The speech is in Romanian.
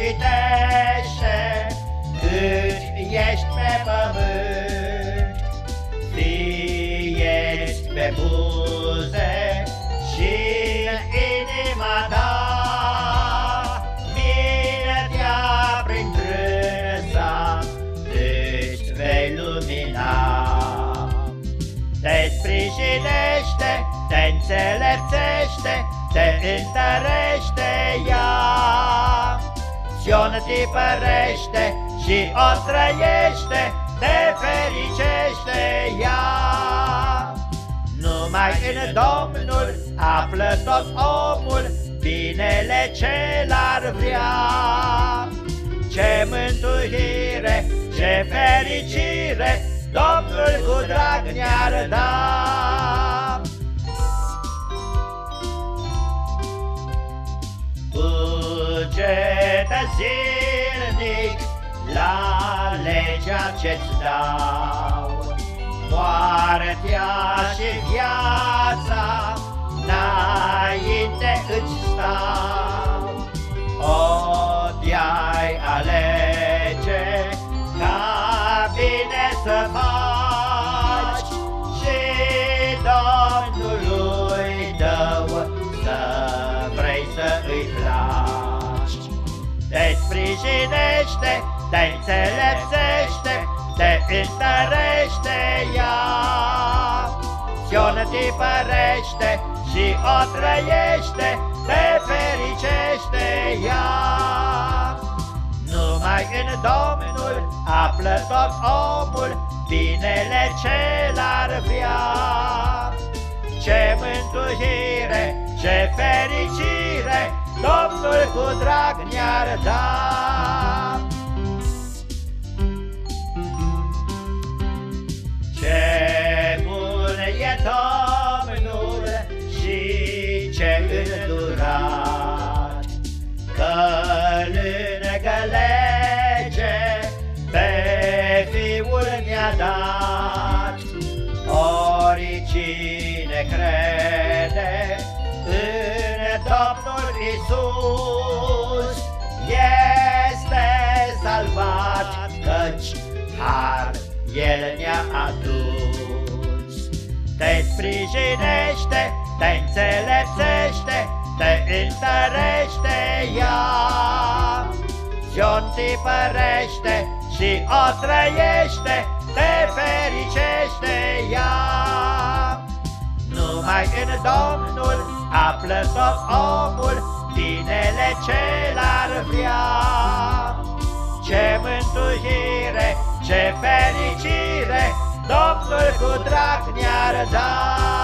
citește cât ești pe pământ, fie pe buze și în inima ta, mintea prin trânsa îți vei lumina. Te sprijinește, te înțelepțește, te întărește ea. Sion tipărește și o trăiește, te fericește ea. Numai în Domnul află tot omul binele ce l-ar vrea. Ce mântuire, ce fericire, Domnul cu drag ne-ar da. Cugetă zilnic la legea ce-ți dau, Moartea și viața Te sprijinește, te înțelepțește, te întărește ea. Sion tipărește și o trăiește, te fericește ea. Numai în Domnul află tot omul binele ce l-ar vrea. Ce mântuire, ce fericire, Domnul cu drag ne-ar da. Lângă lege pe Fiul ne-a dat. Oricine crede în Domnul Isus este salvat, căci har El ne-a adus. Te sprijinește, te înțelepțește, te întărește ea. Sion tipărește și o trăiește, te fericește ea. Numai în Domnul află tot omul binele ce l-ar vrea. Ce mântuire, ce fericire, Domnul cu drag ne-ar da.